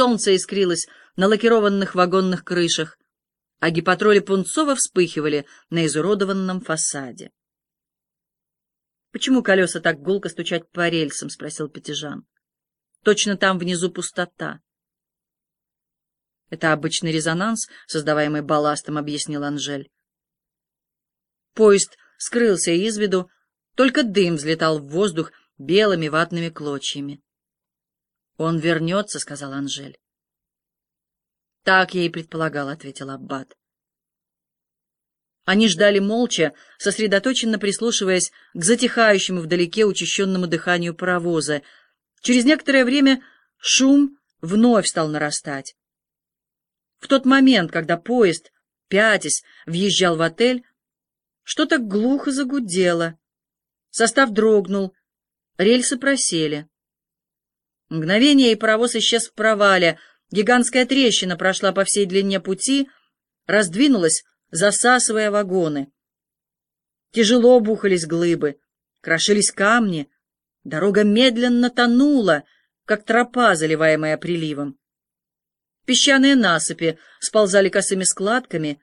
солнце искрилось на лакированных вагонных крышах, а гипатроли Пунцова вспыхивали на изуродованном фасаде. «Почему колеса так гулко стучат по рельсам?» — спросил Пятижан. «Точно там внизу пустота». «Это обычный резонанс, создаваемый балластом», — объяснил Анжель. Поезд скрылся из виду, только дым взлетал в воздух белыми ватными клочьями. «Он вернется», — сказал Анжель. «Так я и предполагал», — ответил Аббат. Они ждали молча, сосредоточенно прислушиваясь к затихающему вдалеке учащенному дыханию паровоза. Через некоторое время шум вновь стал нарастать. В тот момент, когда поезд, пятясь, въезжал в отель, что-то глухо загудело. Состав дрогнул, рельсы просели. Мгновение, и паровоз исчез в провале. Гигантская трещина прошла по всей длине пути, раздвинулась, засасывая вагоны. Тяжело бухались глыбы, крошились камни. Дорога медленно тонула, как тропа, заливаемая приливом. Песчаные насыпи сползали косыми складками,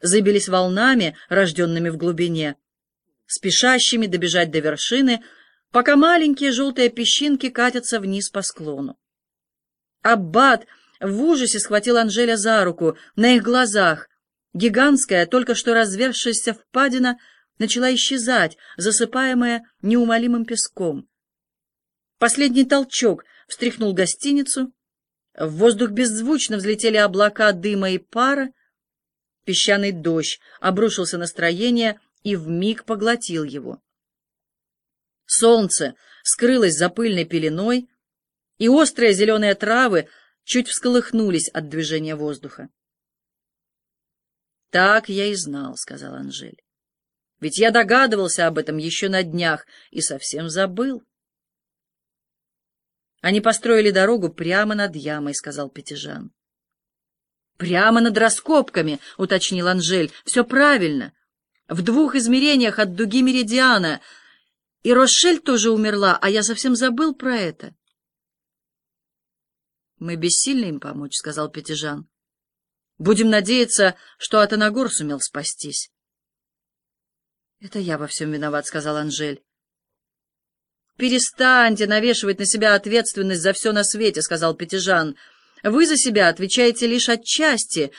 забились волнами, рожденными в глубине, спешащими добежать до вершины, пока маленькие желтые песчинки катятся вниз по склону. Аббат в ужасе схватил Анжеля за руку. На их глазах гигантская, только что развершаяся впадина начала исчезать, засыпаемая неумолимым песком. Последний толчок встряхнул гостиницу. В воздух беззвучно взлетели облака дыма и пара. Песчаный дождь обрушился на строение и вмиг поглотил его. Солнце скрылось за пыльной пеленой, и острые зеленые травы чуть всколыхнулись от движения воздуха. «Так я и знал», — сказал Анжель. «Ведь я догадывался об этом еще на днях и совсем забыл». «Они построили дорогу прямо над ямой», — сказал Пятижан. «Прямо над раскопками», — уточнил Анжель. «Все правильно. В двух измерениях от дуги меридиана — и Рошель тоже умерла, а я совсем забыл про это. «Мы бессильны им помочь», — сказал Пятижан. «Будем надеяться, что Атанагор сумел спастись». «Это я во всем виноват», — сказал Анжель. «Перестаньте навешивать на себя ответственность за все на свете», — сказал Пятижан. «Вы за себя отвечаете лишь отчасти.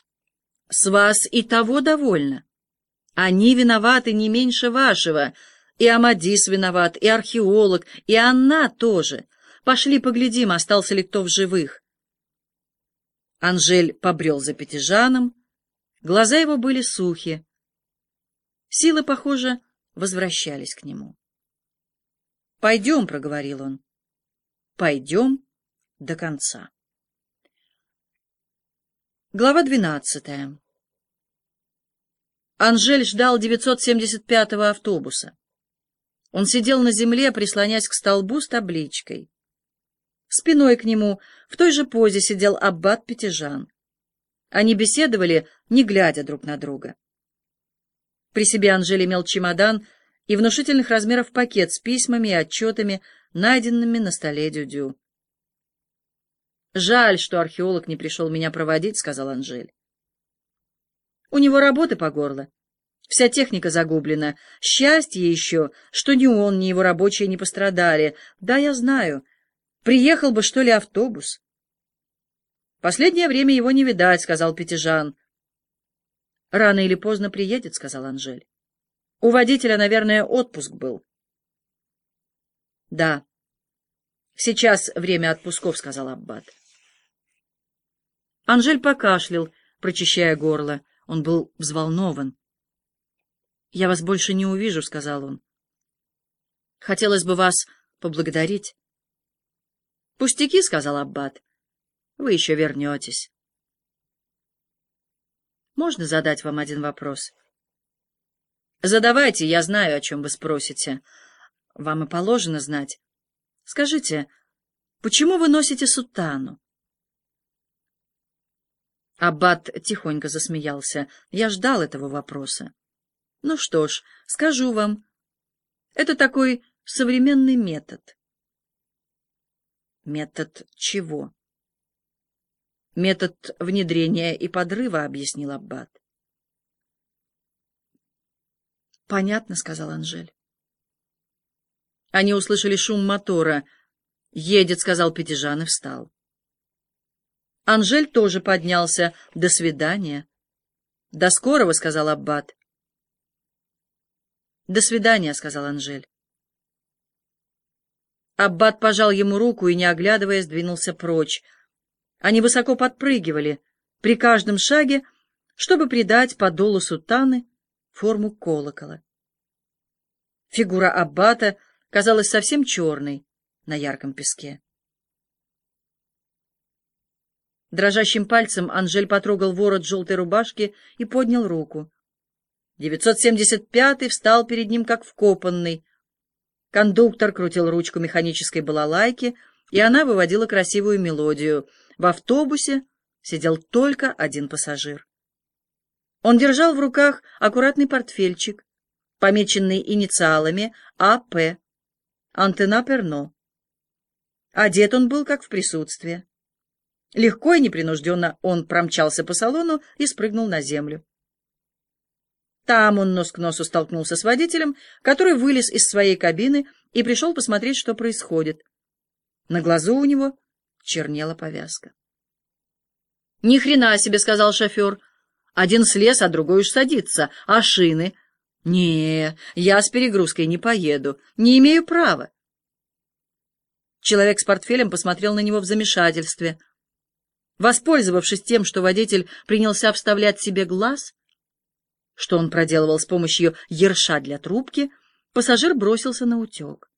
С вас и того довольно. Они виноваты не меньше вашего». И Амадис виноват, и археолог, и она тоже. Пошли поглядим, остался ли кто в живых. Анжель побрел за Пятижаном. Глаза его были сухи. Силы, похоже, возвращались к нему. «Пойдем», — проговорил он. «Пойдем до конца». Глава двенадцатая. Анжель ждал 975-го автобуса. Он сидел на земле, прислонясь к столбу с табличкой. Спиной к нему в той же позе сидел аббат Пятижан. Они беседовали, не глядя друг на друга. При себе Анжель имел чемодан и внушительных размеров пакет с письмами и отчетами, найденными на столе Дюдю. «Жаль, что археолог не пришел меня проводить», — сказал Анжель. «У него работы по горло. Вся техника загублена. Счастье еще, что ни он, ни его рабочие не пострадали. Да, я знаю. Приехал бы, что ли, автобус. Последнее время его не видать, — сказал Пятижан. Рано или поздно приедет, — сказал Анжель. У водителя, наверное, отпуск был. Да. Сейчас время отпусков, — сказал Аббат. Анжель покашлял, прочищая горло. Он был взволнован. «Я вас больше не увижу», — сказал он. «Хотелось бы вас поблагодарить». «Пустяки», — сказал Аббат. «Вы еще вернетесь». «Можно задать вам один вопрос?» «Задавайте, я знаю, о чем вы спросите. Вам и положено знать. Скажите, почему вы носите сутану?» Аббат тихонько засмеялся. Я ждал этого вопроса. Ну что ж, скажу вам. Это такой современный метод. Метод чего? Метод внедрения и подрыва, — объяснил Аббат. «Понятно», — сказал Анжель. Они услышали шум мотора. «Едет», — сказал Пятижан и встал. Анжель тоже поднялся. «До свидания». «До скорого», — сказал Аббат. «До свидания», — сказал Анжель. Аббат пожал ему руку и, не оглядываясь, двинулся прочь. Они высоко подпрыгивали при каждом шаге, чтобы придать подолу сутаны форму колокола. Фигура аббата казалась совсем черной на ярком песке. Дрожащим пальцем Анжель потрогал ворот желтой рубашки и поднял руку. 975-й встал перед ним как вкопанный. Кондуктор крутил ручку механической балалайки, и она выводила красивую мелодию. В автобусе сидел только один пассажир. Он держал в руках аккуратный портфельчик, помеченный инициалами А.П. Антена Перно. Одет он был как в присутствии. Легко и непринужденно он промчался по салону и спрыгнул на землю. Там он нос к носу столкнулся с водителем, который вылез из своей кабины и пришел посмотреть, что происходит. На глазу у него чернела повязка. — Ни хрена себе, — сказал шофер. — Один слез, а другой уж садится. А шины? — Не, я с перегрузкой не поеду. Не имею права. Человек с портфелем посмотрел на него в замешательстве. Воспользовавшись тем, что водитель принялся вставлять себе глаз, что он проделывал с помощью ерша для трубки, пассажир бросился на утек.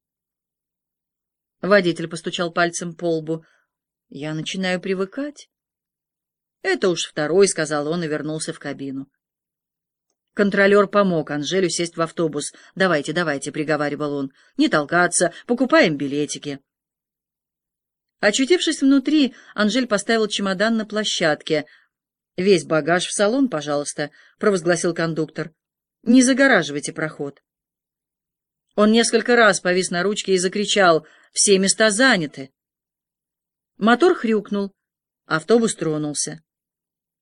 Водитель постучал пальцем по лбу. «Я начинаю привыкать». «Это уж второй», — сказал он и вернулся в кабину. Контролер помог Анжелю сесть в автобус. «Давайте, давайте», — приговаривал он. «Не толкаться, покупаем билетики». Очутившись внутри, Анжель поставил чемодан на площадке. «Весь багаж в салон, пожалуйста», — провозгласил кондуктор. «Не загораживайте проход». Он несколько раз повис на ручке и закричал «Все места заняты». Мотор хрюкнул. Автобус тронулся.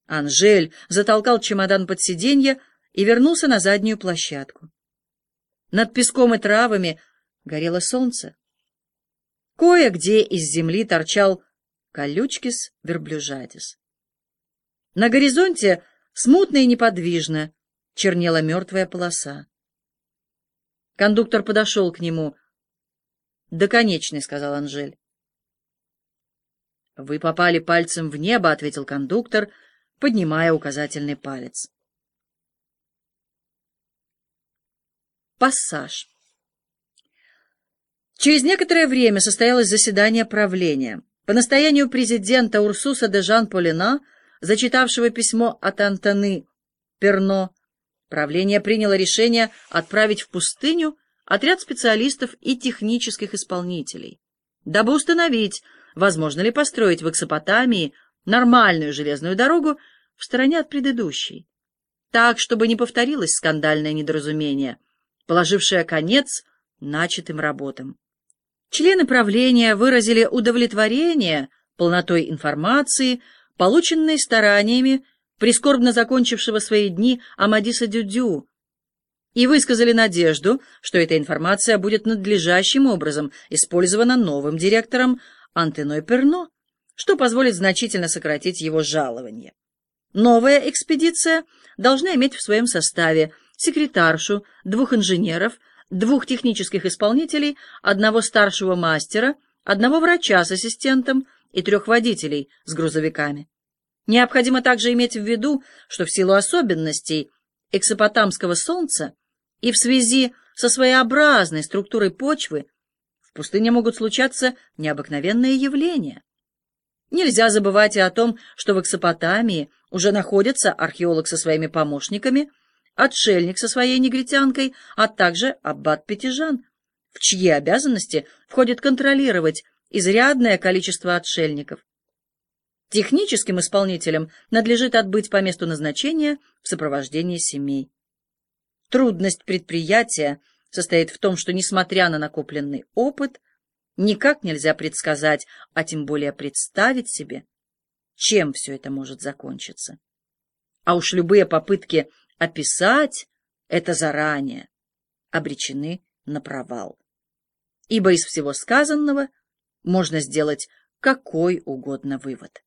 Анжель затолкал чемодан под сиденье и вернулся на заднюю площадку. Над песком и травами горело солнце. Кое-где из земли торчал колючкис верблюжатис. На горизонте смутно и неподвижно чернела мертвая полоса. Кондуктор подошел к нему. «До конечной», — сказал Анжель. «Вы попали пальцем в небо», — ответил кондуктор, поднимая указательный палец. Пассаж. Через некоторое время состоялось заседание правления. По настоянию президента Урсуса де Жан-Полина, зачитавшего письмо от Антоны Перно, правление приняло решение отправить в пустыню отряд специалистов и технических исполнителей, дабы установить, возможно ли построить в Эксопотамии нормальную железную дорогу в стороне от предыдущей, так, чтобы не повторилось скандальное недоразумение, положившее конец начатым работам. Члены правления выразили удовлетворение полнотой информации, полученной стараниями прискорбно закончившего свои дни Амадиса Дюдю, и высказали надежду, что эта информация будет надлежащим образом использована новым директором Антеной Перно, что позволит значительно сократить его жалование. Новая экспедиция должна иметь в своем составе секретаршу, двух инженеров, двух технических исполнителей, одного старшего мастера, одного врача с ассистентом и трех водителей с грузовиками. Необходимо также иметь в виду, что в силу особенностей эксопотамского солнца и в связи со своеобразной структурой почвы в пустыне могут случаться необыкновенные явления. Нельзя забывать и о том, что в Эксопотамии уже находится археолог со своими помощниками – отшельник со своей негритянкой, а также аббат Пятижан, в чьи обязанности входит контролировать изрядное количество отшельников. Техническим исполнителям надлежит отбыть по месту назначения в сопровождении семей. Трудность предприятия состоит в том, что, несмотря на накопленный опыт, никак нельзя предсказать, а тем более представить себе, чем все это может закончиться. А уж любые попытки описать это заранее обречены на провал. Ибо из всего сказанного можно сделать какой угодно вывод.